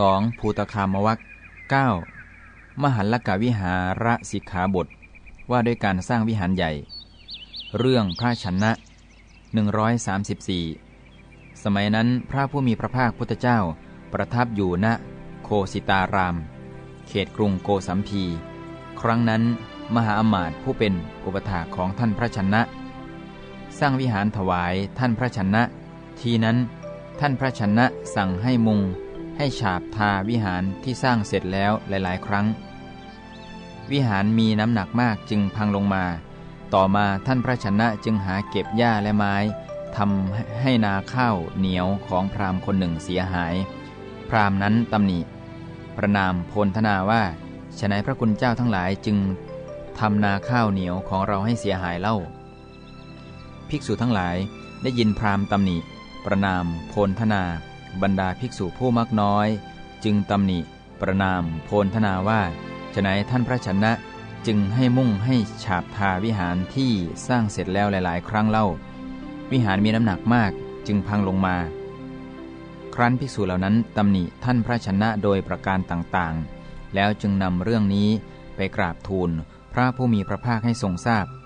2. ภูตคามวัก 9. มหันลกวิหารสิกขาบท ว่าด้วยการสร้างวิหารใหญ่ เรื่องพระชนะ 134 สมัยนั้นพระผู้มีพระภาคพุทธเจ้าประทับอยู่ณโคสิตาราม เขตกรุงโกสัมพี ครั้งนั้นมหาอมาตย์ผู้เป็นอุปถาของท่านพระชนะ สร้างวิหารถวายท่านพระชนะ ทีนั้นท่านพระชนะสั่งให้มุง ให้ฉาบทาวิหารที่สร้างเสร็จแล้วหลาย ๆ ครั้ง วิหารมีน้ำหนักมากจึงพังลงมา ต่อมาท่านพระชนะจึงหาเก็บหญ้าและไม้ทำให้นาข้าวเหนียวของพราหมณ์คนหนึ่งเสียหาย พราหมณ์นั้นตำหนิ ประนามพลธนาว่าฉนัยพระคุณเจ้าทั้งหลายจึงทำนาข้าวเหนียวของเราให้เสียหายเล่า ภิกษุทั้งหลายได้ยินพราหมณ์ตำหนิ ประนามพลธนา บรรดาภิกษุผู้มักน้อย จึงตำหนิ ประนาม โพลธนาว่าฉนัยท่านพระชนะจึงให้มุ่งให้ฉาบทาวิหารที่สร้างเสร็จแล้วหลาย ๆ ครั้งเล่า วิหารมีน้ำหนักมากจึงพังลงมา ครั้นภิกษุเหล่านั้นตำหนิท่านพระชนะโดยประการต่างๆ แล้วจึงนำเรื่องนี้ไปกราบทูลพระผู้มีพระภาคให้ทรงทราบพ